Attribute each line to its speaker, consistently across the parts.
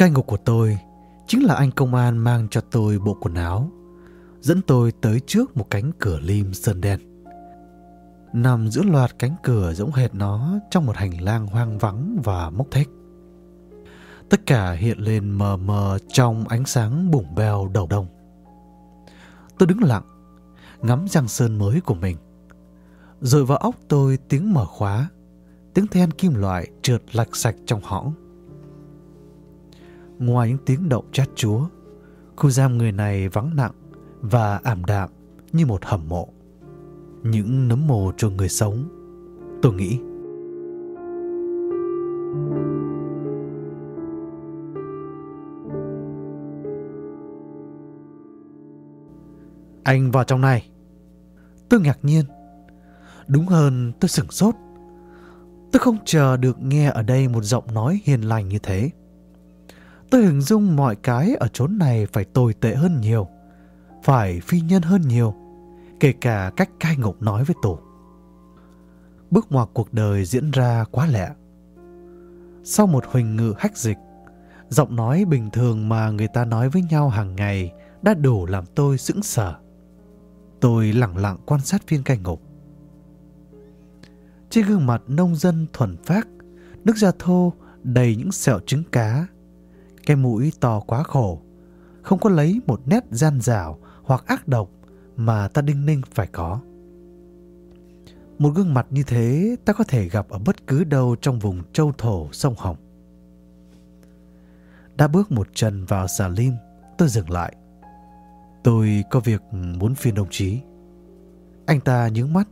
Speaker 1: Cai ngục của tôi chính là anh công an mang cho tôi bộ quần áo, dẫn tôi tới trước một cánh cửa lim sơn đen. Nằm giữa loạt cánh cửa giống hệt nó trong một hành lang hoang vắng và mốc thách. Tất cả hiện lên mờ mờ trong ánh sáng bùng beo đầu đông. Tôi đứng lặng, ngắm giang sơn mới của mình. Rồi vào óc tôi tiếng mở khóa, tiếng then kim loại trượt lạch sạch trong hõng. Ngoài những tiếng động chát chúa, khu giam người này vắng nặng và ảm đạm như một hầm mộ. Những nấm mồ cho người sống, tôi nghĩ. Anh vào trong này. Tôi ngạc nhiên. Đúng hơn tôi sửng sốt. Tôi không chờ được nghe ở đây một giọng nói hiền lành như thế. Tôi hình dung mọi cái ở chốn này phải tồi tệ hơn nhiều, phải phi nhân hơn nhiều, kể cả cách cai ngục nói với tổ. Bước ngoặt cuộc đời diễn ra quá lẹ. Sau một huỳnh ngự hách dịch, giọng nói bình thường mà người ta nói với nhau hàng ngày đã đủ làm tôi sững sờ. Tôi lặng lặng quan sát viên cai ngục. Trên gương mặt nông dân thuần phác, nước da thô đầy những sẹo trứng cá cái mũi to quá khổ, không có lấy một nét gian dảo hoặc ác độc mà ta đinh ninh phải có. Một gương mặt như thế ta có thể gặp ở bất cứ đâu trong vùng châu thổ sông Hồng. Đã bước một chân vào xà lim, tôi dừng lại. Tôi có việc muốn phiền đồng chí. Anh ta nhướng mắt.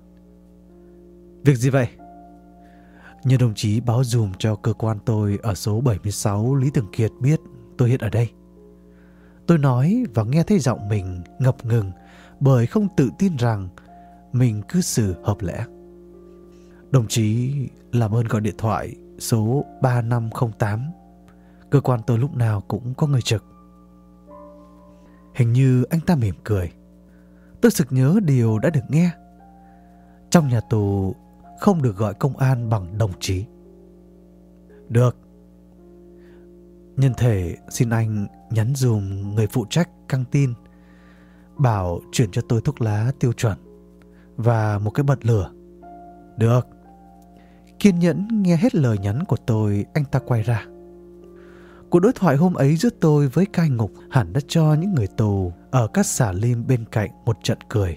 Speaker 1: Việc gì vậy? Nhờ đồng chí báo dùm cho cơ quan tôi ở số 76 Lý Thường Kiệt biết tôi hiện ở đây. Tôi nói và nghe thấy giọng mình ngập ngừng bởi không tự tin rằng mình cư xử hợp lẽ. Đồng chí làm ơn gọi điện thoại số 3508. Cơ quan tôi lúc nào cũng có người trực. Hình như anh ta mỉm cười. Tôi sực nhớ điều đã được nghe. Trong nhà tù không được gọi công an bằng đồng chí. Được. Nhân thể xin anh nhắn dùm người phụ trách căng tin bảo chuyển cho tôi thuốc lá tiêu chuẩn và một cái bật lửa. Được. Kiên nhẫn nghe hết lời nhắn của tôi, anh ta quay ra. Cuộc đối thoại hôm ấy giữa tôi với cai ngục hẳn đã cho những người tù ở các xà lim bên cạnh một trận cười.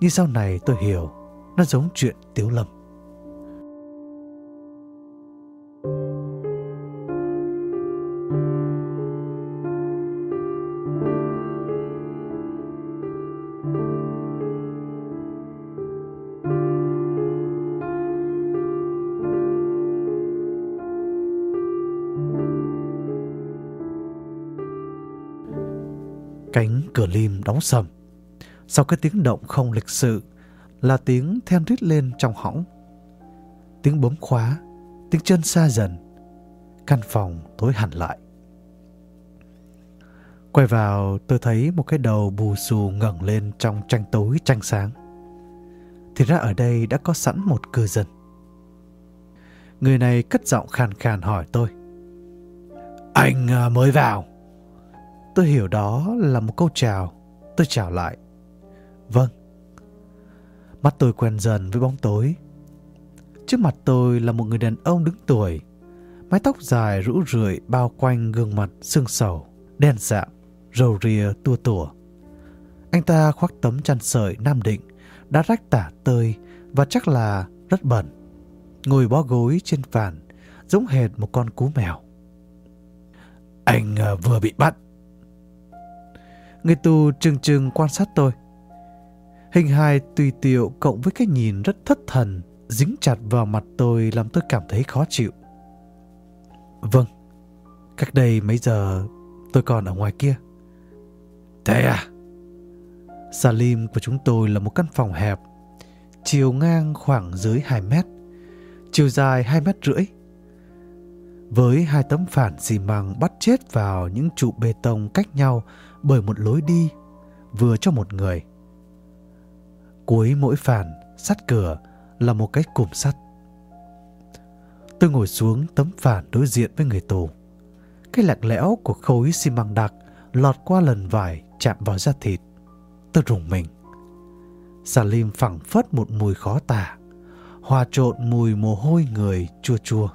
Speaker 1: Nhưng sau này tôi hiểu, nó giống chuyện Tiếu Lâm. Cửa lim đóng sầm. Sau cái tiếng động không lịch sự là tiếng then rít lên trong hõng. Tiếng bấm khóa, tiếng chân xa dần. Căn phòng tối hẳn lại. Quay vào tôi thấy một cái đầu bù xù ngẩng lên trong tranh tối tranh sáng. Thì ra ở đây đã có sẵn một cư dân. Người này cất giọng khàn khàn hỏi tôi. Anh à, mới vào. Tôi hiểu đó là một câu chào. Tôi chào lại. Vâng. Mắt tôi quen dần với bóng tối. Trước mặt tôi là một người đàn ông đứng tuổi. Mái tóc dài rũ rượi bao quanh gương mặt sưng sầu, đen sạm, râu ria tua tủa. Anh ta khoác tấm chăn sợi Nam Định, đã rách tả tơi và chắc là rất bẩn. Ngồi bó gối trên phản, giống hệt một con cú mèo. Anh à, vừa bị bắt. Người tù trừng trừng quan sát tôi. Hình hài tùy tiệu cộng với cái nhìn rất thất thần dính chặt vào mặt tôi làm tôi cảm thấy khó chịu. Vâng, cách đây mấy giờ tôi còn ở ngoài kia. Thế à? Salim của chúng tôi là một căn phòng hẹp, chiều ngang khoảng dưới 2 mét, chiều dài 2 mét rưỡi. Với hai tấm phản xi măng bắt chết vào những trụ bê tông cách nhau bởi một lối đi vừa cho một người. Cuối mỗi phản, sắt cửa là một cái cùm sắt. Tôi ngồi xuống tấm phản đối diện với người tù. cái lạc lẽo của khối xi măng đặc lọt qua lần vải chạm vào da thịt. Tôi rùng mình. Salim phẳng phất một mùi khó tả, hòa trộn mùi mồ hôi người chua chua,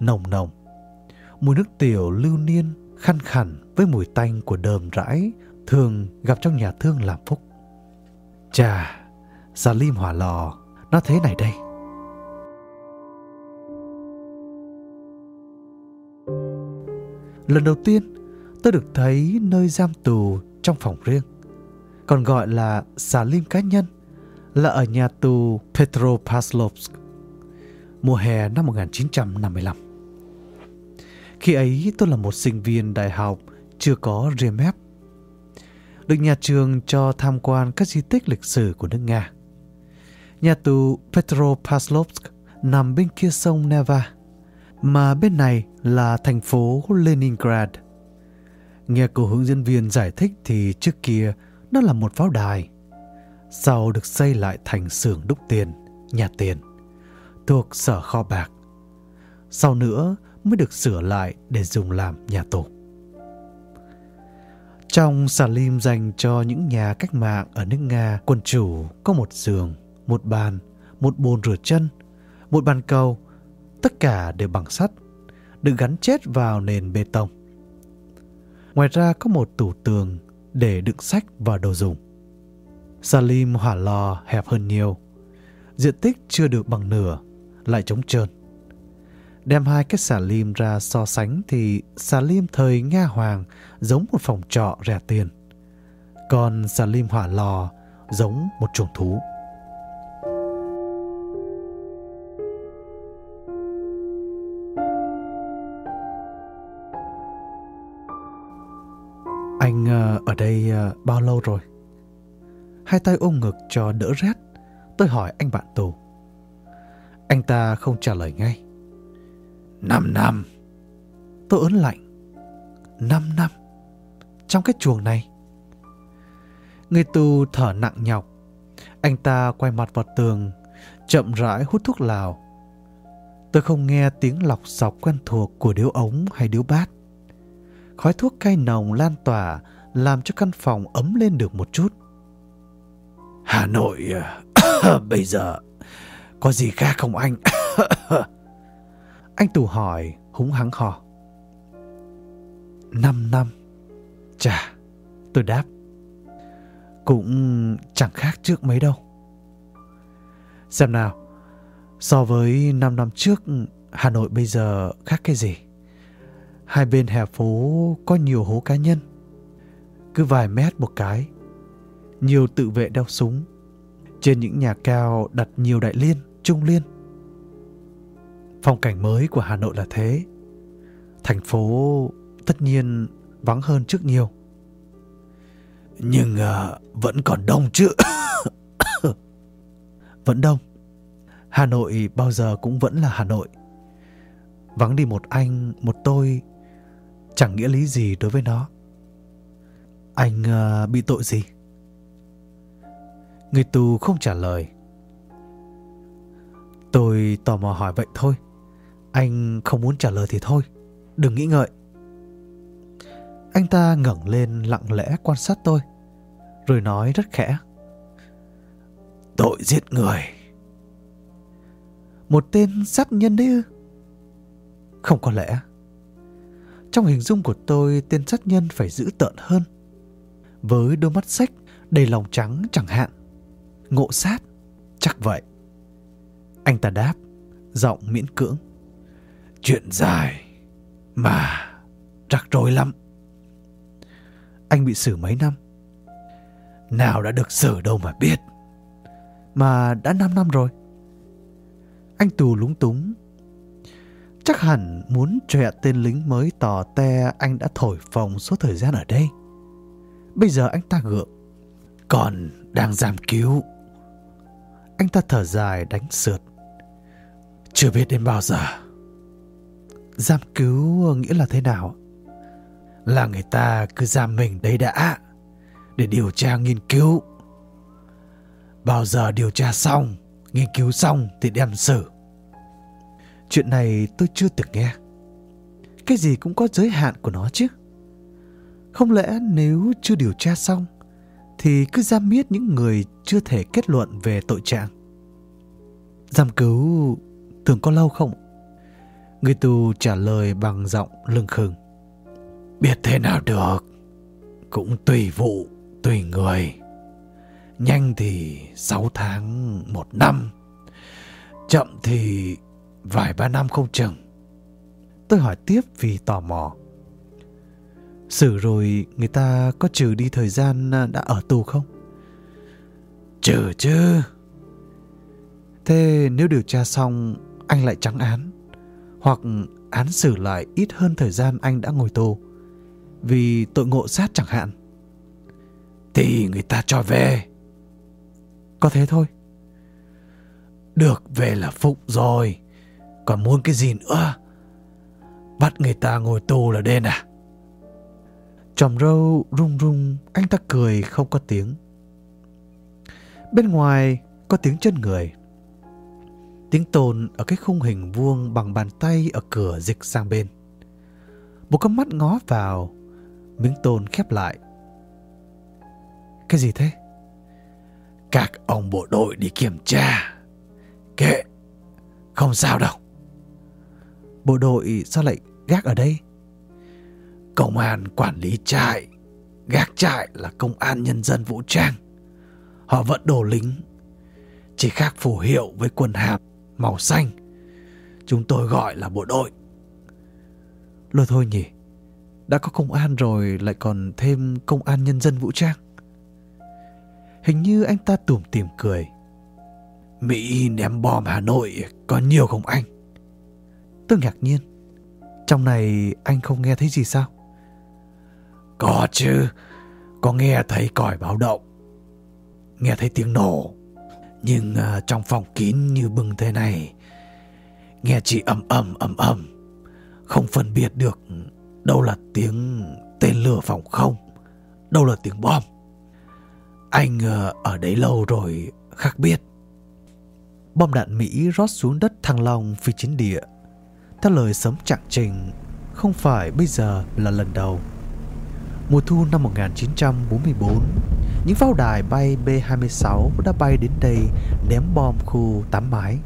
Speaker 1: nồng nồng. Mùi nước tiểu lưu niên khăn khẳng với mùi tanh của đờm rãi thường gặp trong nhà thương làm phúc. Chà, lim hỏa lò, nó thế này đây. Lần đầu tiên, tôi được thấy nơi giam tù trong phòng riêng, còn gọi là Salim cá nhân, là ở nhà tù Petropavlovsk, mùa hè năm 1955. Khi ấy tôi là một sinh viên đại học chưa có RMF. Được nhà trường cho tham quan các di tích lịch sử của nước Nga. Nhà tù Petropavlovsk nằm bên kia sông Neva, mà bên này là thành phố Leningrad. Nghe cô hướng dẫn viên giải thích thì trước kia nó là một pháo đài. Sau được xây lại thành xưởng đúc tiền, nhà tiền, thuộc sở kho bạc. Sau nữa mới được sửa lại để dùng làm nhà tù. Trong Salim dành cho những nhà cách mạng ở nước Nga, quân chủ có một giường, một bàn, một bồn rửa chân, một bàn cầu, tất cả đều bằng sắt, được gắn chết vào nền bê tông. Ngoài ra có một tủ tường để đựng sách và đồ dùng. Salim hỏa lò hẹp hơn nhiều, diện tích chưa được bằng nửa, lại trống trơn. Đem hai cái xà lim ra so sánh thì xà lim thời Nga Hoàng giống một phòng trọ rẻ tiền. Còn xà lim hỏa lò giống một chuồng thú. Anh ờ, ở đây ờ, bao lâu rồi? Hai tay ôm ngực cho đỡ rét, tôi hỏi anh bạn tù. Anh ta không trả lời ngay. Năm năm. Tôi ớn lạnh. Năm năm. Trong cái chuồng này. Người tù thở nặng nhọc. Anh ta quay mặt vào tường, chậm rãi hút thuốc lào. Tôi không nghe tiếng lọc sọc quen thuộc của điếu ống hay điếu bát. Khói thuốc cay nồng lan tỏa làm cho căn phòng ấm lên được một chút. Hà Nội bây giờ có gì khác không anh? Anh Tù hỏi húng hắng hò. Năm năm. Chà, tôi đáp. Cũng chẳng khác trước mấy đâu. Xem nào, so với năm năm trước, Hà Nội bây giờ khác cái gì? Hai bên hè phố có nhiều hố cá nhân. Cứ vài mét một cái. Nhiều tự vệ đeo súng. Trên những nhà cao đặt nhiều đại liên, trung liên Phong cảnh mới của Hà Nội là thế. Thành phố tất nhiên vắng hơn trước nhiều. Nhưng uh, vẫn còn đông chứ. vẫn đông. Hà Nội bao giờ cũng vẫn là Hà Nội. Vắng đi một anh, một tôi chẳng nghĩa lý gì đối với nó. Anh uh, bị tội gì? Người tù không trả lời. Tôi tò mò hỏi vậy thôi. Anh không muốn trả lời thì thôi, đừng nghĩ ngợi. Anh ta ngẩng lên lặng lẽ quan sát tôi, rồi nói rất khẽ. Tội giết người. Một tên sát nhân đấy ư? Không có lẽ. Trong hình dung của tôi, tên sát nhân phải giữ tợn hơn. Với đôi mắt sách đầy lòng trắng chẳng hạn. Ngộ sát, chắc vậy. Anh ta đáp, giọng miễn cưỡng. Chuyện dài mà rắc rối lắm. Anh bị xử mấy năm? Nào đã được xử đâu mà biết. Mà đã 5 năm rồi. Anh tù lúng túng. Chắc hẳn muốn trọe tên lính mới tỏ te anh đã thổi phòng số thời gian ở đây. Bây giờ anh ta gượng. Còn đang giam cứu. Anh ta thở dài đánh sượt. Chưa biết đến bao giờ. Giam cứu nghĩa là thế nào? Là người ta cứ giam mình đấy đã để điều tra nghiên cứu. Bao giờ điều tra xong, nghiên cứu xong thì đem xử. Chuyện này tôi chưa từng nghe. cái gì cũng có giới hạn của nó chứ. Không lẽ nếu chưa điều tra xong thì cứ giam miết những người chưa thể kết luận về tội trạng? Giam cứu tưởng có lâu không? Người tù trả lời bằng giọng lưng khừng. Biết thế nào được, cũng tùy vụ, tùy người. Nhanh thì 6 tháng, một năm. Chậm thì vài ba năm không chừng. Tôi hỏi tiếp vì tò mò. Xử rồi người ta có trừ đi thời gian đã ở tù không? Trừ chứ. Thế nếu điều tra xong anh lại trắng án hoặc án xử lại ít hơn thời gian anh đã ngồi tù. Vì tội ngộ sát chẳng hạn. Thì người ta cho về. Có thế thôi. Được về là phụng rồi. Còn muốn cái gì nữa? Bắt người ta ngồi tù là đen à? Chòm râu rung rung, anh ta cười không có tiếng. Bên ngoài có tiếng chân người. Tiếng tồn ở cái khung hình vuông bằng bàn tay ở cửa dịch sang bên. Một con mắt ngó vào, miếng tồn khép lại. Cái gì thế? Các ông bộ đội đi kiểm tra. Kệ, không sao đâu. Bộ đội sao lại gác ở đây? Công an quản lý trại, gác trại là công an nhân dân vũ trang. Họ vẫn đồ lính, chỉ khác phù hiệu với quần hàm màu xanh. Chúng tôi gọi là bộ đội. Lôi thôi nhỉ, đã có công an rồi lại còn thêm công an nhân dân vũ trang. Hình như anh ta tủm tỉm cười. Mỹ ném bom Hà Nội có nhiều không anh? Tôi ngạc nhiên. Trong này anh không nghe thấy gì sao? Có chứ, có nghe thấy còi báo động. Nghe thấy tiếng nổ nhưng uh, trong phòng kín như bưng thế này Nghe chỉ ầm ầm ầm ầm Không phân biệt được Đâu là tiếng tên lửa phòng không Đâu là tiếng bom. Anh uh, ở đấy lâu rồi khác biết. Bom đạn Mỹ rót xuống đất Thăng Long phi chiến địa. Theo lời sớm trạng trình Không phải bây giờ là lần đầu. Mùa thu năm 1944 những pháo đài bay B-26 đã bay đến đây ném bom khu tám mái,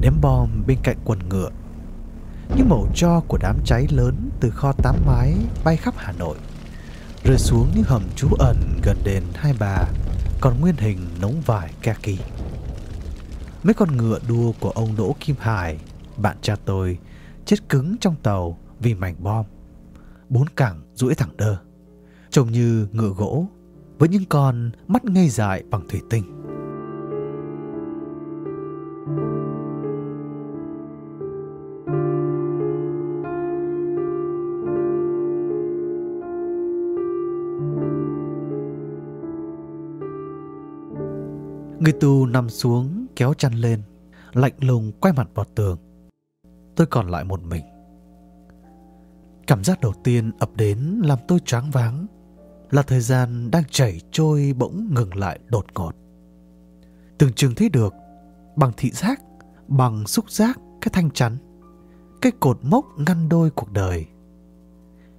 Speaker 1: ném bom bên cạnh quần ngựa. Những mẩu cho của đám cháy lớn từ kho tám mái bay khắp Hà Nội, rơi xuống những hầm trú ẩn gần đền Hai Bà, còn nguyên hình nóng vải kaki. Mấy con ngựa đua của ông Đỗ Kim Hải, bạn cha tôi, chết cứng trong tàu vì mảnh bom. Bốn cẳng duỗi thẳng đơ, trông như ngựa gỗ với những con mắt ngây dại bằng thủy tinh. Người tù nằm xuống kéo chăn lên, lạnh lùng quay mặt vào tường. Tôi còn lại một mình. Cảm giác đầu tiên ập đến làm tôi choáng váng là thời gian đang chảy trôi bỗng ngừng lại đột ngột. Từng chừng thấy được bằng thị giác, bằng xúc giác cái thanh chắn, cái cột mốc ngăn đôi cuộc đời.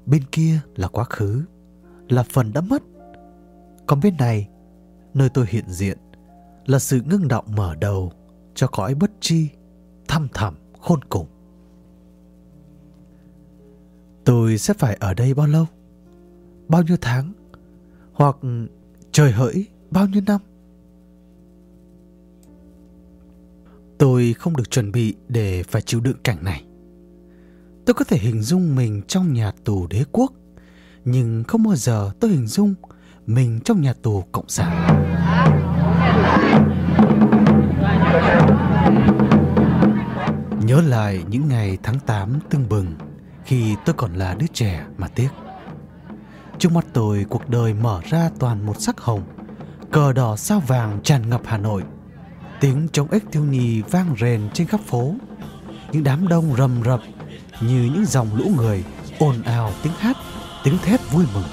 Speaker 1: Bên kia là quá khứ, là phần đã mất. Còn bên này, nơi tôi hiện diện là sự ngưng động mở đầu cho cõi bất chi, thăm thẳm khôn cùng. Tôi sẽ phải ở đây bao lâu? Bao nhiêu tháng? hoặc trời hỡi bao nhiêu năm? Tôi không được chuẩn bị để phải chịu đựng cảnh này. Tôi có thể hình dung mình trong nhà tù đế quốc, nhưng không bao giờ tôi hình dung mình trong nhà tù cộng sản. Nhớ lại những ngày tháng 8 tưng bừng khi tôi còn là đứa trẻ mà tiếc. Trước mắt tôi, cuộc đời mở ra toàn một sắc hồng. Cờ đỏ sao vàng tràn ngập Hà Nội. Tiếng trống ếch thiêu nhì vang rền trên khắp phố. Những đám đông rầm rập Như những dòng lũ người, ồn ào tiếng hát, Tiếng thét vui mừng.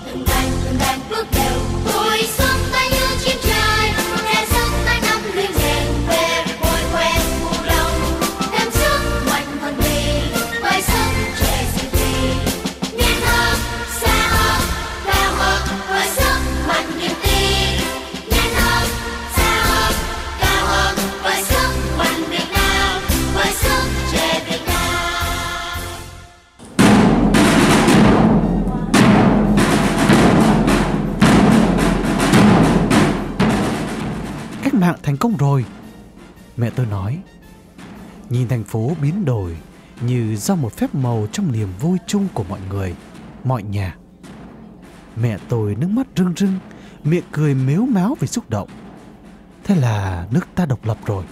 Speaker 1: Hạng thành công rồi. Mẹ tôi nói, nhìn thành phố biến đổi như do một phép màu trong niềm vui chung của mọi người, mọi nhà. Mẹ tôi nước mắt rưng rưng, miệng cười mếu máo vì xúc động. Thế là nước ta độc lập rồi.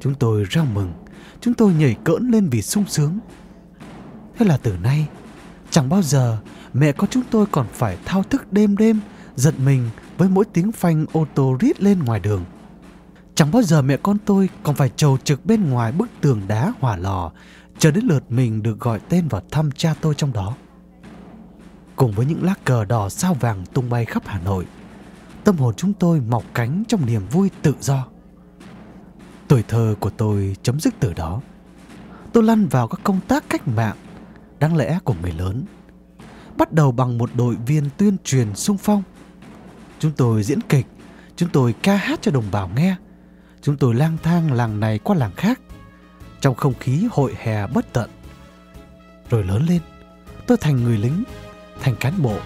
Speaker 1: Chúng tôi rao mừng, chúng tôi nhảy cỡn lên vì sung sướng. Thế là từ nay, chẳng bao giờ mẹ con chúng tôi còn phải thao thức đêm đêm, giật mình với mỗi tiếng phanh ô tô rít lên ngoài đường. Chẳng bao giờ mẹ con tôi còn phải trầu trực bên ngoài bức tường đá hỏa lò, chờ đến lượt mình được gọi tên vào thăm cha tôi trong đó. Cùng với những lá cờ đỏ sao vàng tung bay khắp Hà Nội, tâm hồn chúng tôi mọc cánh trong niềm vui tự do. Tuổi thơ của tôi chấm dứt từ đó. Tôi lăn vào các công tác cách mạng, đáng lẽ của người lớn. Bắt đầu bằng một đội viên tuyên truyền sung phong. Chúng tôi diễn kịch, chúng tôi ca hát cho đồng bào nghe. Chúng tôi lang thang làng này qua làng khác, trong không khí hội hè bất tận. Rồi lớn lên, tôi thành người lính, thành cán bộ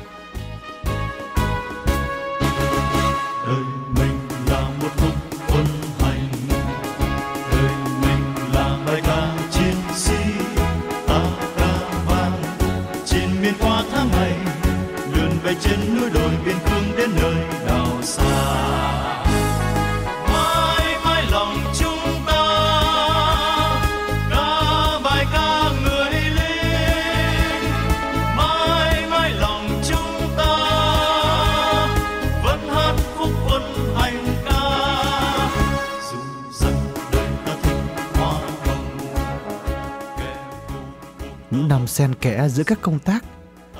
Speaker 1: xen kẽ giữa các công tác.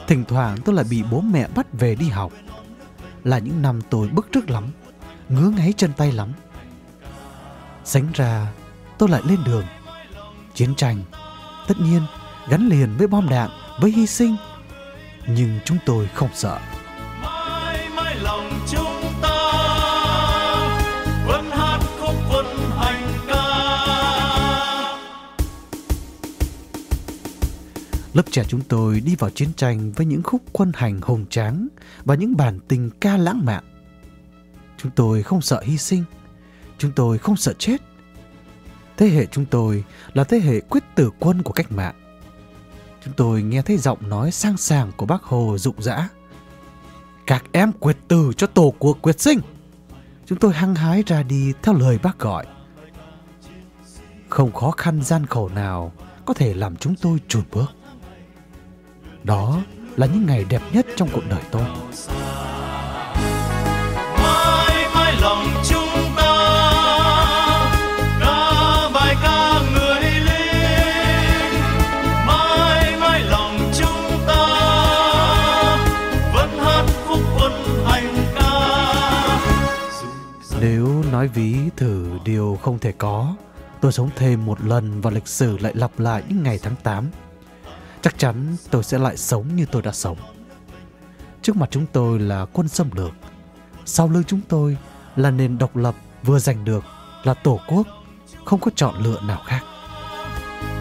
Speaker 1: Thỉnh thoảng tôi lại bị bố mẹ bắt về đi học. Là những năm tôi bức rứt lắm, Ngứa ngáy chân tay lắm. Sánh ra, tôi lại lên đường. Chiến tranh, Tất nhiên, gắn liền với bom đạn, Với hy sinh. Nhưng chúng tôi không sợ. Lớp trẻ chúng tôi đi vào chiến tranh với những khúc quân hành hùng tráng và những bản tình ca lãng mạn. Chúng tôi không sợ hy sinh, chúng tôi không sợ chết. Thế hệ chúng tôi là thế hệ quyết tử quân của cách mạng. Chúng tôi nghe thấy giọng nói sang sàng của bác Hồ rụng rã. Các em quyết tử cho tổ quốc quyết sinh. Chúng tôi hăng hái ra đi theo lời bác gọi. Không khó khăn gian khổ nào có thể làm chúng tôi trùn bước. Đó là những ngày đẹp nhất trong cuộc đời tôi. Nếu nói ví thử điều không thể có, tôi sống thêm một lần và lịch sử lại lặp lại những ngày tháng 8 chắc chắn tôi sẽ lại sống như tôi đã sống. Trước mặt chúng tôi là quân xâm lược, sau lưng chúng tôi là nền độc lập vừa giành được là tổ quốc, không có chọn lựa nào khác.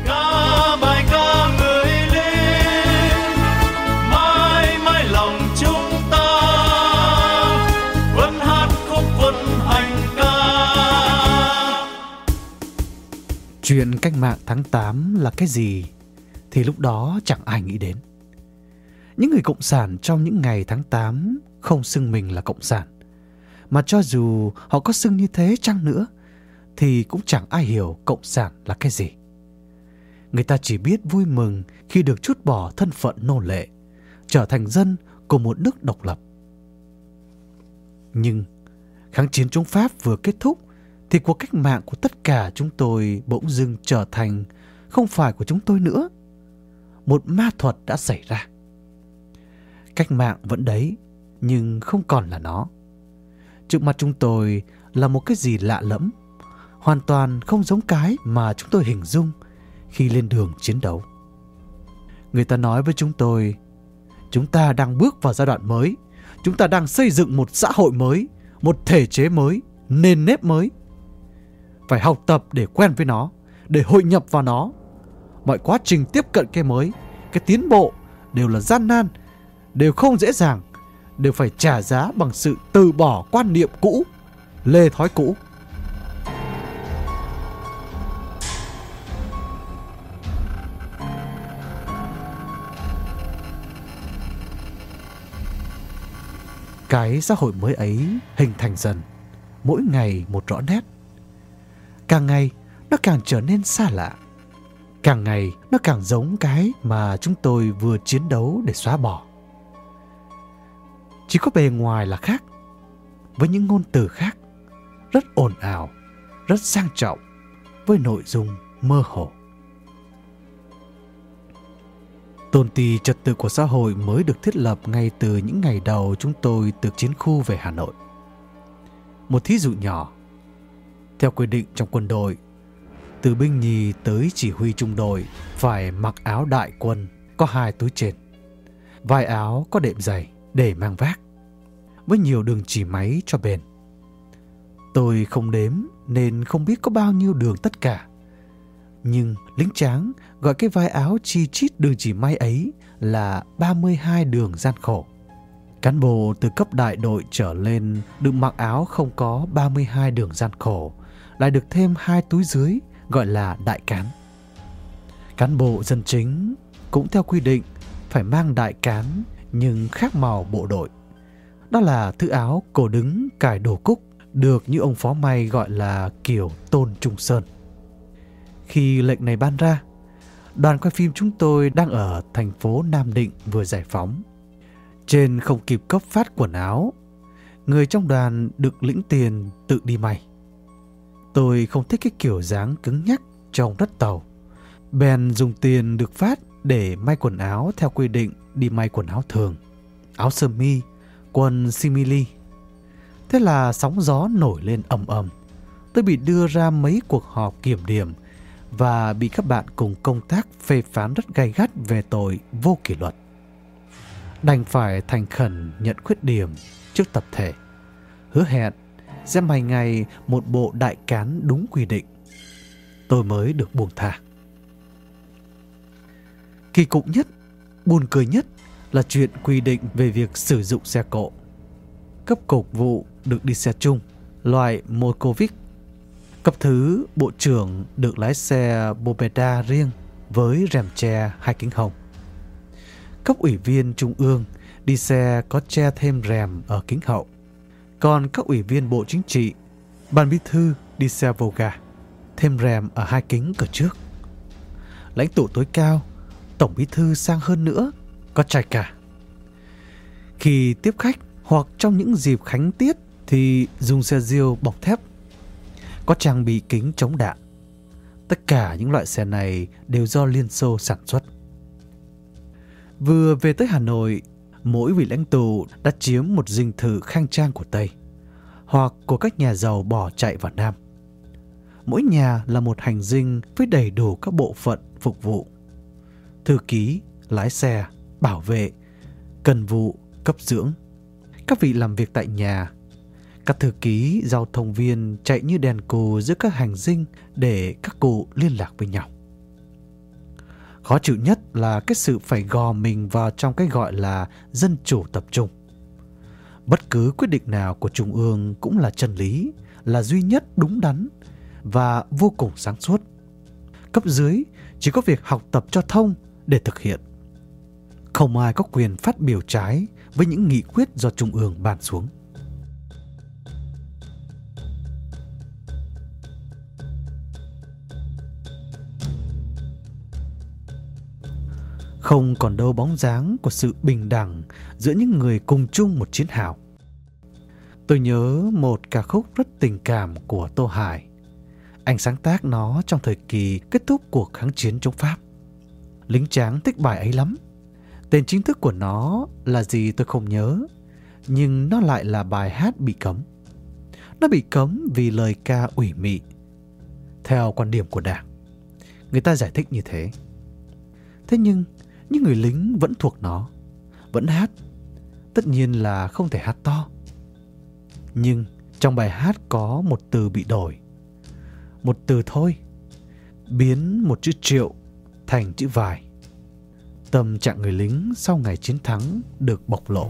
Speaker 1: Ca bài ca người lính, mãi mãi lòng chúng ta vẫn hát khúc quân hành ca. Chuyện cách mạng tháng 8 là cái gì thì lúc đó chẳng ai nghĩ đến. Những người cộng sản trong những ngày tháng 8 không xưng mình là cộng sản. Mà cho dù họ có xưng như thế chăng nữa thì cũng chẳng ai hiểu cộng sản là cái gì. Người ta chỉ biết vui mừng khi được chút bỏ thân phận nô lệ, trở thành dân của một nước độc lập. Nhưng kháng chiến chống Pháp vừa kết thúc thì cuộc cách mạng của tất cả chúng tôi bỗng dưng trở thành không phải của chúng tôi nữa một ma thuật đã xảy ra. Cách mạng vẫn đấy, nhưng không còn là nó. Trước mặt chúng tôi là một cái gì lạ lẫm, hoàn toàn không giống cái mà chúng tôi hình dung khi lên đường chiến đấu. Người ta nói với chúng tôi, chúng ta đang bước vào giai đoạn mới, chúng ta đang xây dựng một xã hội mới, một thể chế mới, nền nếp mới. Phải học tập để quen với nó, để hội nhập vào nó mọi quá trình tiếp cận cái mới, cái tiến bộ đều là gian nan, đều không dễ dàng, đều phải trả giá bằng sự từ bỏ quan niệm cũ, lê thói cũ. Cái xã hội mới ấy hình thành dần, mỗi ngày một rõ nét. Càng ngày nó càng trở nên xa lạ. Càng ngày nó càng giống cái mà chúng tôi vừa chiến đấu để xóa bỏ. Chỉ có bề ngoài là khác, với những ngôn từ khác, rất ồn ào, rất sang trọng, với nội dung mơ hồ. Tôn ti trật tự của xã hội mới được thiết lập ngay từ những ngày đầu chúng tôi từ chiến khu về Hà Nội. Một thí dụ nhỏ. Theo quy định trong quân đội, từ binh nhì tới chỉ huy trung đội phải mặc áo đại quân có hai túi trên. Vai áo có đệm dày để mang vác, với nhiều đường chỉ máy cho bền. Tôi không đếm nên không biết có bao nhiêu đường tất cả. Nhưng lính tráng gọi cái vai áo chi chít đường chỉ may ấy là 32 đường gian khổ. Cán bộ từ cấp đại đội trở lên được mặc áo không có 32 đường gian khổ, lại được thêm hai túi dưới gọi là đại cán. Cán bộ dân chính cũng theo quy định phải mang đại cán nhưng khác màu bộ đội. Đó là thứ áo cổ đứng cài đồ cúc được như ông Phó May gọi là kiểu tôn trung sơn. Khi lệnh này ban ra, đoàn quay phim chúng tôi đang ở thành phố Nam Định vừa giải phóng. Trên không kịp cấp phát quần áo, người trong đoàn được lĩnh tiền tự đi may. Tôi không thích cái kiểu dáng cứng nhắc trong đất tàu. Bèn dùng tiền được phát để may quần áo theo quy định đi may quần áo thường. Áo sơ mi, quần simili. Thế là sóng gió nổi lên ầm ầm. Tôi bị đưa ra mấy cuộc họp kiểm điểm và bị các bạn cùng công tác phê phán rất gay gắt về tội vô kỷ luật. Đành phải thành khẩn nhận khuyết điểm trước tập thể. Hứa hẹn xem mày ngày một bộ đại cán đúng quy định. Tôi mới được buông thả. Kỳ cục nhất, buồn cười nhất là chuyện quy định về việc sử dụng xe cộ. Cấp cục vụ được đi xe chung, loại Mokovic Cấp thứ, bộ trưởng được lái xe Bobeda riêng với rèm che hai kính hồng. Cấp ủy viên trung ương đi xe có che thêm rèm ở kính hậu. Còn các ủy viên bộ chính trị, ban bí thư đi xe Volga, thêm rèm ở hai kính cửa trước. Lãnh tụ tối cao, tổng bí thư sang hơn nữa, có trai cả. Khi tiếp khách hoặc trong những dịp khánh tiết thì dùng xe diêu bọc thép có trang bị kính chống đạn. Tất cả những loại xe này đều do Liên Xô sản xuất. Vừa về tới Hà Nội, mỗi vị lãnh tụ đã chiếm một dinh thự khang trang của Tây hoặc của các nhà giàu bỏ chạy vào Nam. Mỗi nhà là một hành dinh với đầy đủ các bộ phận phục vụ. Thư ký, lái xe, bảo vệ, cần vụ, cấp dưỡng. Các vị làm việc tại nhà các thư ký, giao thông viên chạy như đèn cù giữa các hành dinh để các cụ liên lạc với nhau. Khó chịu nhất là cái sự phải gò mình vào trong cái gọi là dân chủ tập trung. Bất cứ quyết định nào của Trung ương cũng là chân lý, là duy nhất đúng đắn và vô cùng sáng suốt. Cấp dưới chỉ có việc học tập cho thông để thực hiện. Không ai có quyền phát biểu trái với những nghị quyết do Trung ương ban xuống. Không còn đâu bóng dáng của sự bình đẳng giữa những người cùng chung một chiến hào. Tôi nhớ một ca khúc rất tình cảm của Tô Hải. Anh sáng tác nó trong thời kỳ kết thúc cuộc kháng chiến chống Pháp. Lính tráng thích bài ấy lắm. Tên chính thức của nó là gì tôi không nhớ, nhưng nó lại là bài hát bị cấm. Nó bị cấm vì lời ca ủy mị. Theo quan điểm của Đảng, người ta giải thích như thế. Thế nhưng nhưng người lính vẫn thuộc nó, vẫn hát. Tất nhiên là không thể hát to. Nhưng trong bài hát có một từ bị đổi. Một từ thôi. Biến một chữ triệu thành chữ vài. Tâm trạng người lính sau ngày chiến thắng được bộc lộ.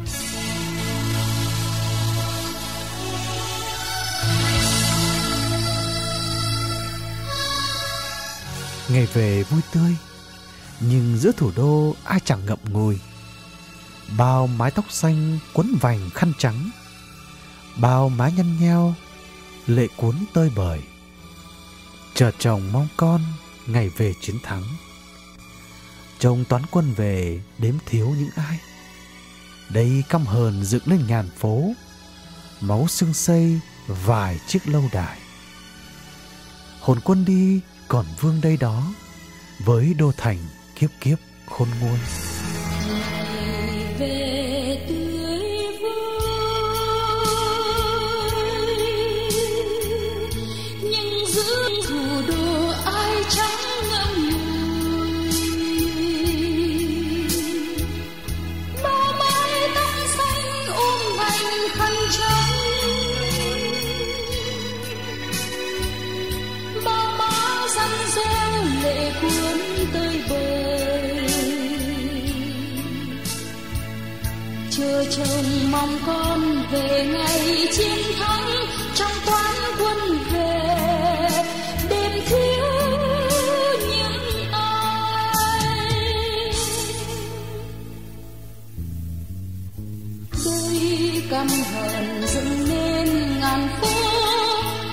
Speaker 1: Ngày về vui tươi, nhưng giữa thủ đô, ai chẳng ngậm ngùi. Bao mái tóc xanh quấn vành khăn trắng. Bao má nhăn nheo, Lệ cuốn tơi bời. Chờ chồng mong con, Ngày về chiến thắng. Chồng toán quân về, Đếm thiếu những ai. Đây căm hờn dựng lên ngàn phố. Máu xương xây Vài chiếc lâu đài. Hồn quân đi, Còn vương đây đó. Với đô thành kiếp kiếp khôn nguôi.
Speaker 2: Về con về ngày chiến thắng, trong toán quân về. Đêm thiếu những ai. Đôi căm hờn dựng nên ngàn phố,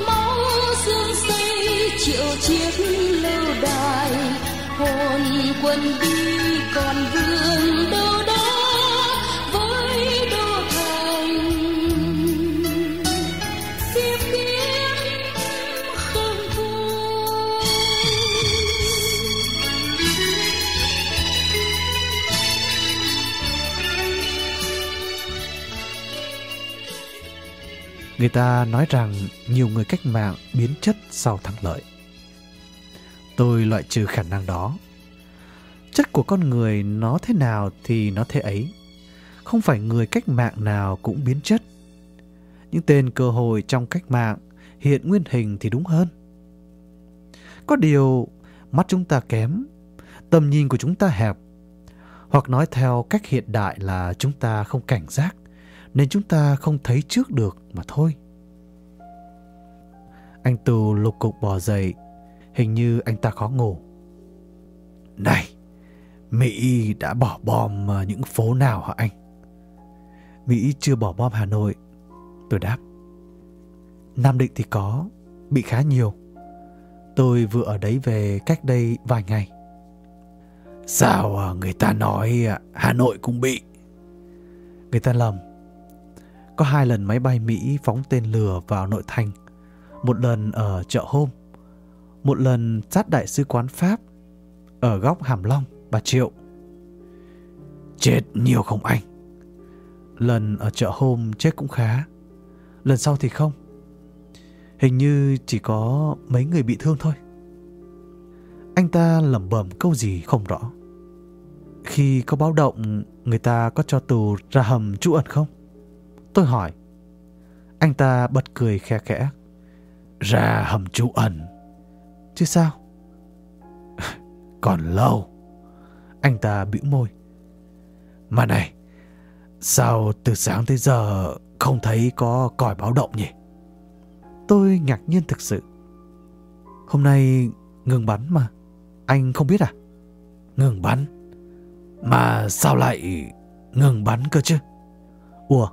Speaker 2: máu xương xây triệu chiếc lâu đài. Hồn quân đi còn vương
Speaker 1: Người ta nói rằng nhiều người cách mạng biến chất sau thắng lợi. Tôi loại trừ khả năng đó. Chất của con người nó thế nào thì nó thế ấy. Không phải người cách mạng nào cũng biến chất. Những tên cơ hội trong cách mạng hiện nguyên hình thì đúng hơn. Có điều mắt chúng ta kém, tầm nhìn của chúng ta hẹp. Hoặc nói theo cách hiện đại là chúng ta không cảnh giác nên chúng ta không thấy trước được mà thôi. Anh Tù lục cục bò dậy, hình như anh ta khó ngủ. Này, Mỹ đã bỏ bom ở những phố nào hả anh? Mỹ chưa bỏ bom Hà Nội. Tôi đáp. Nam Định thì có, bị khá nhiều. Tôi vừa ở đấy về cách đây vài ngày. Sao ờ, người ta nói ờ, Hà Nội cũng bị? Người ta lầm. Có hai lần máy bay Mỹ phóng tên lửa vào nội thành. Một lần ở chợ hôm. Một lần sát đại sứ quán Pháp ở góc Hàm Long, Bà Triệu. Chết nhiều không anh? Lần ở chợ hôm chết cũng khá. Lần sau thì không. Hình như chỉ có mấy người bị thương thôi. Anh ta lẩm bẩm câu gì không rõ. Khi có báo động, người ta có cho tù ra hầm trú ẩn không? Tôi hỏi. Anh ta bật cười khe khẽ. Ra hầm trú ẩn. Chứ sao? Còn lâu. Anh ta bĩu môi. Mà này, sao từ sáng tới giờ không thấy có còi báo động nhỉ? Tôi ngạc nhiên thực sự. Hôm nay ngừng bắn mà. Anh không biết à? Ngừng bắn? Mà sao lại ngừng bắn cơ chứ? Ủa,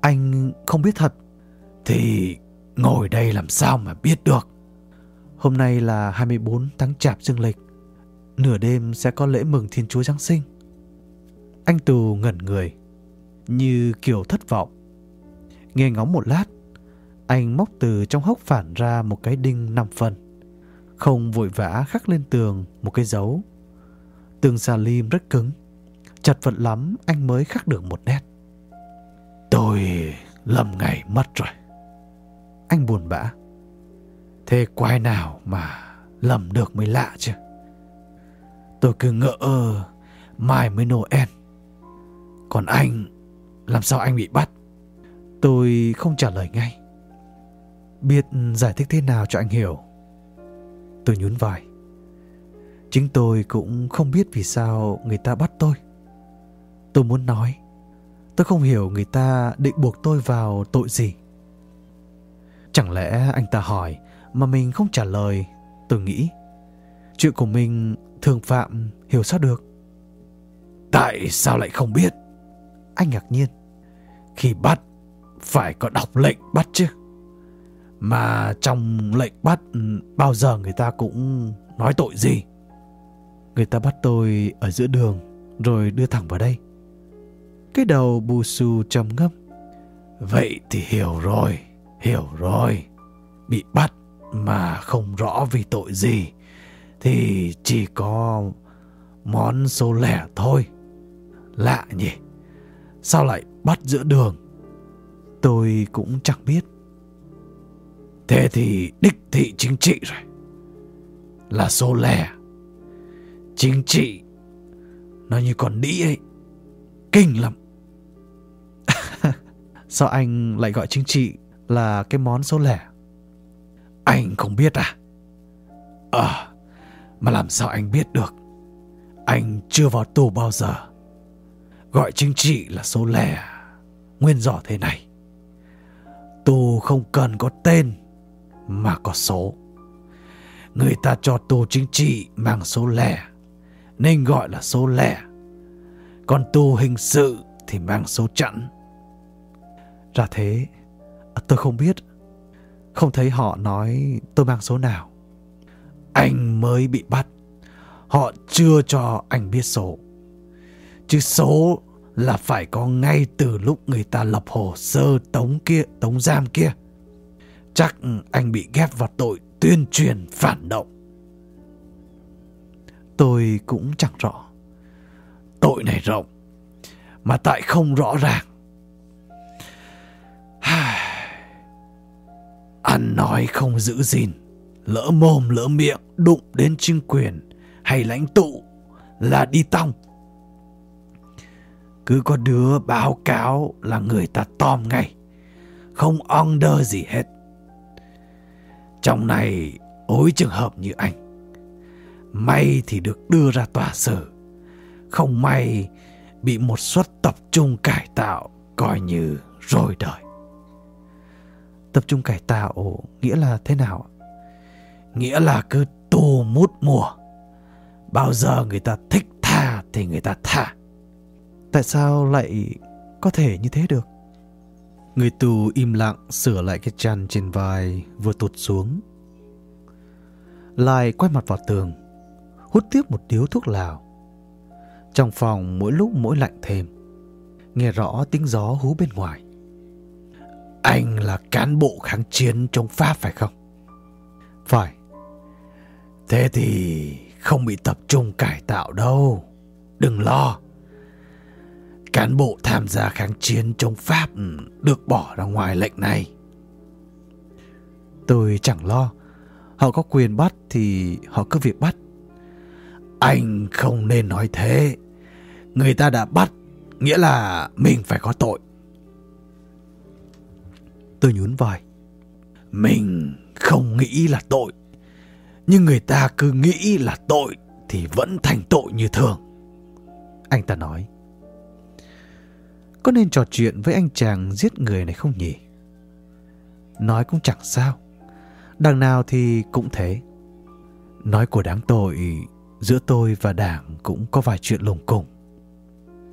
Speaker 1: anh không biết thật. Thì ngồi đây làm sao mà biết được? Hôm nay là 24 tháng Chạp dương lịch. Nửa đêm sẽ có lễ mừng Thiên Chúa Giáng sinh. Anh Tù ngẩn người, như kiểu thất vọng. Nghe ngóng một lát, anh móc từ trong hốc phản ra một cái đinh năm phần. Không vội vã khắc lên tường một cái dấu. Tường xà lim rất cứng. Chặt vật lắm anh mới khắc được một nét. Tôi lầm ngày mất rồi. Anh buồn bã. Thế quái nào mà lầm được mới lạ chứ. Tôi cứ ngỡ mai mới Noel. Còn anh, làm sao anh bị bắt? Tôi không trả lời ngay. Biết giải thích thế nào cho anh hiểu. Tôi nhún vai. Chính tôi cũng không biết vì sao người ta bắt tôi. Tôi muốn nói. Tôi không hiểu người ta định buộc tôi vào tội gì. Chẳng lẽ anh ta hỏi mà mình không trả lời, tôi nghĩ.
Speaker 3: Chuyện của mình thường phạm hiểu sao được?
Speaker 1: Tại sao lại không biết?
Speaker 3: Anh ngạc nhiên.
Speaker 1: Khi bắt, phải có đọc lệnh bắt chứ. Mà trong lệnh bắt bao giờ người ta cũng nói tội gì?
Speaker 3: Người ta bắt tôi ở giữa đường rồi đưa thẳng vào đây. Cái đầu bù xù trầm ngâm.
Speaker 1: Vậy thì hiểu rồi, hiểu rồi. Bị bắt mà không rõ vì tội gì thì chỉ có món số lẻ thôi. Lạ nhỉ? Sao lại bắt giữa đường?
Speaker 3: Tôi cũng chẳng biết.
Speaker 1: Thế thì đích thị chính trị rồi. Là số lẻ. Chính trị nó như con đĩ ấy. Kinh lắm.
Speaker 3: Sao anh lại gọi chính trị là cái món số lẻ?
Speaker 1: Anh không biết à? Ờ, à, mà làm sao anh biết được? Anh chưa vào tù bao giờ. Gọi chính trị là số lẻ. Nguyên rõ thế này. Tù không cần có tên mà có số. Người ta cho tù chính trị mang số lẻ nên gọi là số lẻ. Còn tù hình sự thì mang số chẵn.
Speaker 3: Ra thế, tôi không biết. Không thấy họ nói tôi mang số nào.
Speaker 1: Anh mới bị bắt. Họ chưa cho anh biết số. Chứ số là phải có ngay từ lúc người ta lập hồ sơ tống kia, tống giam kia. Chắc anh bị ghép vào tội tuyên truyền phản động.
Speaker 3: Tôi cũng chẳng rõ.
Speaker 1: Tội này rộng, mà tại không rõ ràng. Ăn nói không giữ gìn, lỡ mồm lỡ miệng đụng đến chính quyền hay lãnh tụ là đi tong. Cứ có đứa báo cáo là người ta tóm ngay, không order gì hết. Trong này ối trường hợp như anh. May thì được đưa ra tòa xử. Không may bị một suất tập trung cải tạo coi như rồi đời.
Speaker 3: Tập trung cải tạo nghĩa là thế nào?
Speaker 1: Nghĩa là cứ tù mút mùa. Bao giờ người ta thích tha thì người ta tha.
Speaker 3: Tại sao lại có thể như thế được? Người tù im lặng sửa lại cái chăn trên vai vừa tụt xuống. Lại quay mặt vào tường, hút tiếp một điếu thuốc lào. Trong phòng mỗi lúc mỗi lạnh thêm, nghe rõ tiếng gió hú bên ngoài.
Speaker 1: Anh là cán bộ kháng chiến chống Pháp phải không?
Speaker 3: Phải.
Speaker 1: Thế thì không bị tập trung cải tạo đâu. Đừng lo. Cán bộ tham gia kháng chiến chống Pháp được bỏ ra ngoài lệnh này.
Speaker 3: Tôi chẳng lo. Họ có quyền bắt thì họ cứ việc bắt.
Speaker 1: Anh không nên nói thế. Người ta đã bắt, nghĩa là mình phải có tội.
Speaker 3: Tôi nhún vai.
Speaker 1: Mình không nghĩ là tội. Nhưng người ta cứ nghĩ là tội thì vẫn thành tội như thường.
Speaker 3: Anh ta nói. Có nên trò chuyện với anh chàng giết người này không nhỉ? Nói cũng chẳng sao. Đằng nào thì cũng thế. Nói của đáng tội, giữa tôi và đảng cũng có vài chuyện lùng cùng.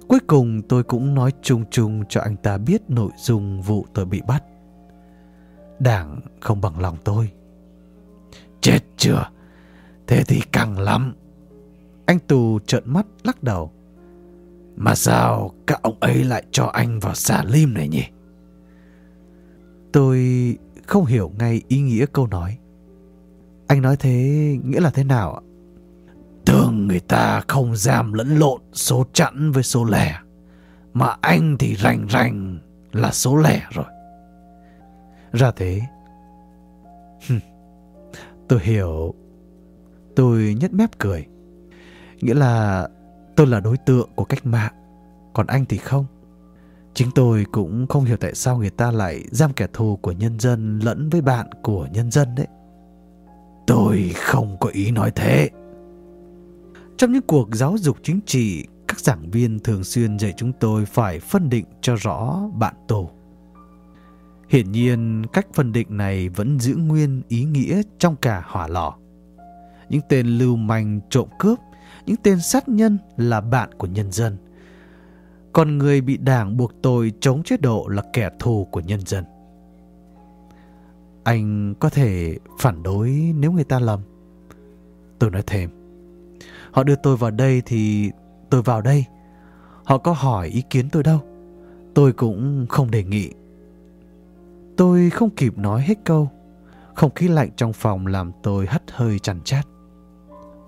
Speaker 3: Cuối cùng tôi cũng nói chung chung cho anh ta biết nội dung vụ tôi bị bắt. Đảng không bằng lòng tôi.
Speaker 1: Chết chưa? Thế thì căng lắm.
Speaker 3: Anh Tù trợn mắt lắc đầu.
Speaker 1: Mà sao các ông ấy lại cho anh vào xà lim này nhỉ?
Speaker 3: Tôi không hiểu ngay ý nghĩa câu nói. Anh nói thế nghĩa là thế nào ạ?
Speaker 1: Tưởng người ta không dám lẫn lộn số chẵn với số lẻ. Mà anh thì rành rành là số lẻ rồi.
Speaker 3: Ra thế. tôi hiểu. Tôi nhất mép cười. Nghĩa là tôi là đối tượng của cách mạng, còn anh thì không. Chính tôi cũng không hiểu tại sao người ta lại giam kẻ thù của nhân dân lẫn với bạn của nhân dân đấy.
Speaker 1: Tôi không có ý nói thế.
Speaker 3: Trong những cuộc giáo dục chính trị, các giảng viên thường xuyên dạy chúng tôi phải phân định cho rõ bạn tù. Hiển nhiên, cách phân định này vẫn giữ nguyên ý nghĩa trong cả hỏa lò.
Speaker 1: những tên lưu manh trộm cướp, những tên sát nhân là bạn của nhân dân. Còn người bị đảng buộc tội chống chế độ là kẻ thù của nhân dân. Anh có thể phản đối nếu người ta lầm. Tôi nói thêm. Họ đưa tôi vào đây thì tôi vào đây. Họ có hỏi ý kiến tôi đâu. Tôi cũng không đề nghị. Tôi không kịp nói hết câu. Không khí lạnh trong phòng làm tôi hắt hơi chằn chát.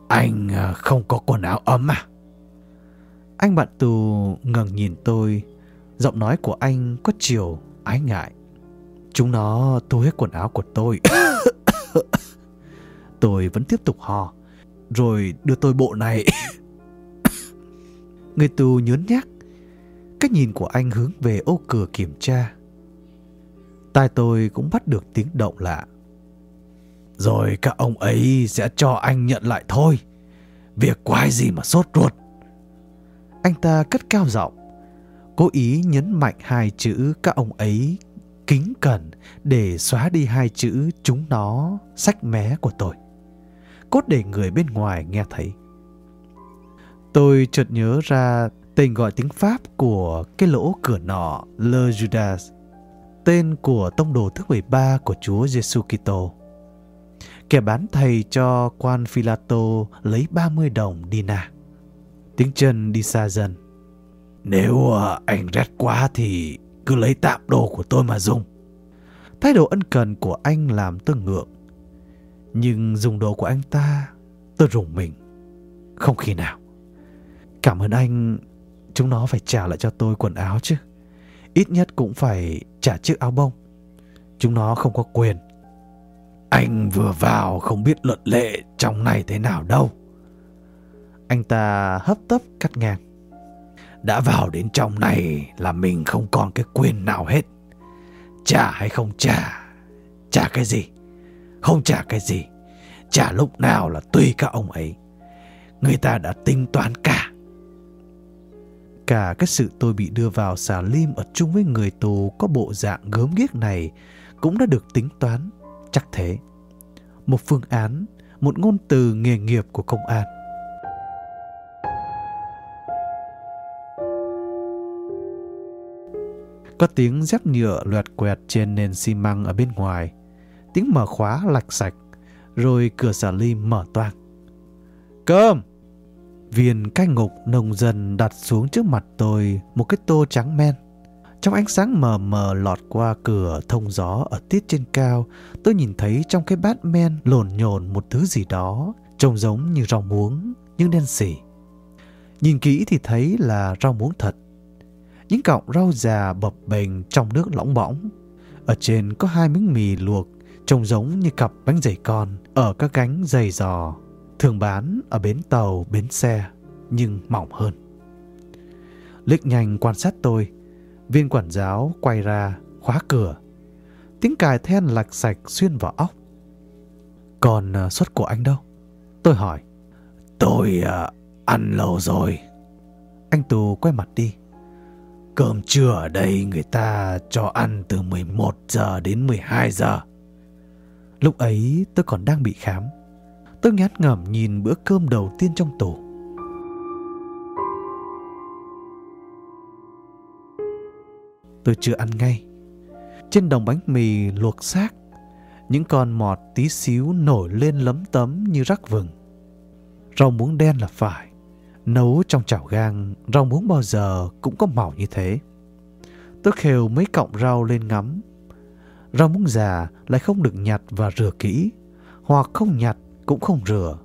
Speaker 1: Anh à, không có quần áo ấm à? Anh bạn tù ngẩng nhìn tôi. Giọng nói của anh có chiều ái ngại. Chúng nó thu hết quần áo của tôi. tôi vẫn tiếp tục ho. Rồi đưa tôi bộ này. Người tù nhớn nhác. Cách nhìn của anh hướng về ô cửa kiểm tra. Tai tôi cũng bắt được tiếng động lạ. Rồi các ông ấy sẽ cho anh nhận lại thôi. Việc quái gì mà sốt ruột. Anh ta cất cao giọng, cố ý nhấn mạnh hai chữ các ông ấy kính cẩn để xóa đi hai chữ chúng nó sách mé của tôi. Cốt để người bên ngoài nghe thấy. Tôi chợt nhớ ra tên gọi tiếng Pháp của cái lỗ cửa nọ Le Judas, tên của tông đồ thứ 13 của Chúa Giêsu Kitô. Kẻ bán thầy cho quan Philato lấy 30 đồng Dina. Tiếng chân đi xa dần. Nếu anh rét quá thì cứ lấy tạm đồ của tôi mà dùng. Thái độ ân cần của anh làm tôi ngượng. Nhưng dùng đồ của anh ta, tôi rủng mình. Không khi nào. Cảm ơn anh, chúng nó phải trả lại cho tôi quần áo chứ. Ít nhất cũng phải trả chiếc áo bông. Chúng nó không có quyền. Anh vừa vào không biết luật lệ trong này thế nào đâu. Anh ta hấp tấp cắt ngang. Đã vào đến trong này là mình không còn cái quyền nào hết. Trả hay không trả? Trả cái gì? Không trả cái gì? Trả lúc nào là tùy các ông ấy. Người ta đã tính toán cả. Cả cái sự tôi bị đưa vào xà lim ở chung với người tù có bộ dạng gớm ghiếc này cũng đã được tính toán, chắc thế. Một phương án, một ngôn từ nghề nghiệp của công an. Có tiếng dép nhựa loạt quẹt trên nền xi măng ở bên ngoài. Tiếng mở khóa lạch sạch, rồi cửa xà ly mở toang. Cơm! Viên canh ngục nồng dần đặt xuống trước mặt tôi một cái tô trắng men. Trong ánh sáng mờ mờ lọt qua cửa thông gió ở tiết trên cao, tôi nhìn thấy trong cái bát men lồn nhồn một thứ gì đó, trông giống như rau muống, nhưng đen xỉ. Nhìn kỹ thì thấy là rau muống thật những cọng rau già bập bềnh trong nước lỏng bỏng. Ở trên có hai miếng mì luộc trông giống như cặp bánh dày con ở các gánh dày giò, thường bán ở bến tàu, bến xe, nhưng mỏng hơn. Liếc nhanh quan sát tôi, viên quản giáo quay ra, khóa cửa. Tiếng cài then lạch sạch xuyên vào óc. Còn uh, suất của anh đâu? Tôi hỏi. Tôi uh, ăn lâu rồi. Anh Tù quay mặt đi. Cơm trưa ở đây người ta cho ăn từ 11 giờ đến 12 giờ. Lúc ấy tôi còn đang bị khám. Tôi ngát ngẩm nhìn bữa cơm đầu tiên trong tủ. Tôi chưa ăn ngay. Trên đồng bánh mì luộc xác, những con mọt tí xíu nổi lên lấm tấm như rắc vừng. Rau muống đen là phải. Nấu trong chảo gang, rau muống bao giờ cũng có màu như thế. Tôi khều mấy cọng rau lên ngắm. Rau muống già lại không được nhặt và rửa kỹ, hoặc không nhặt cũng không rửa,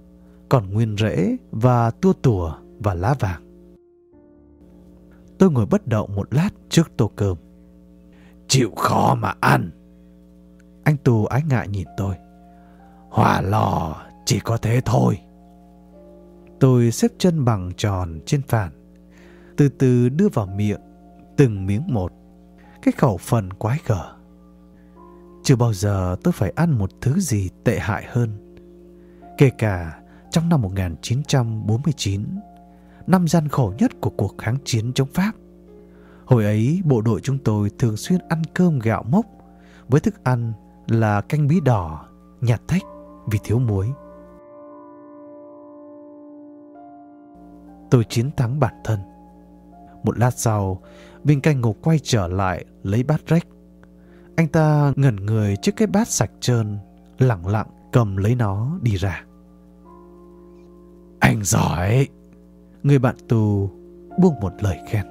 Speaker 1: còn nguyên rễ và tua tủa và lá vàng. Tôi ngồi bất động một lát trước tô cơm. Chịu khó mà ăn. Anh Tù ái ngại nhìn tôi. Hỏa lò chỉ có thế thôi. Tôi xếp chân bằng tròn trên phản, từ từ đưa vào miệng, từng miếng một, cái khẩu phần quái gở. Chưa bao giờ tôi phải ăn một thứ gì tệ hại hơn. Kể cả trong năm 1949, năm gian khổ nhất của cuộc kháng chiến chống Pháp. Hồi ấy, bộ đội chúng tôi thường xuyên ăn cơm gạo mốc với thức ăn là canh bí đỏ, nhạt thách vì thiếu muối. tôi chiến thắng bản thân. Một lát sau, Vinh Canh Ngục quay trở lại lấy bát rách. Anh ta ngẩn người trước cái bát sạch trơn, lặng lặng cầm lấy nó đi ra.
Speaker 4: Anh giỏi!
Speaker 1: Người bạn tù buông một lời khen.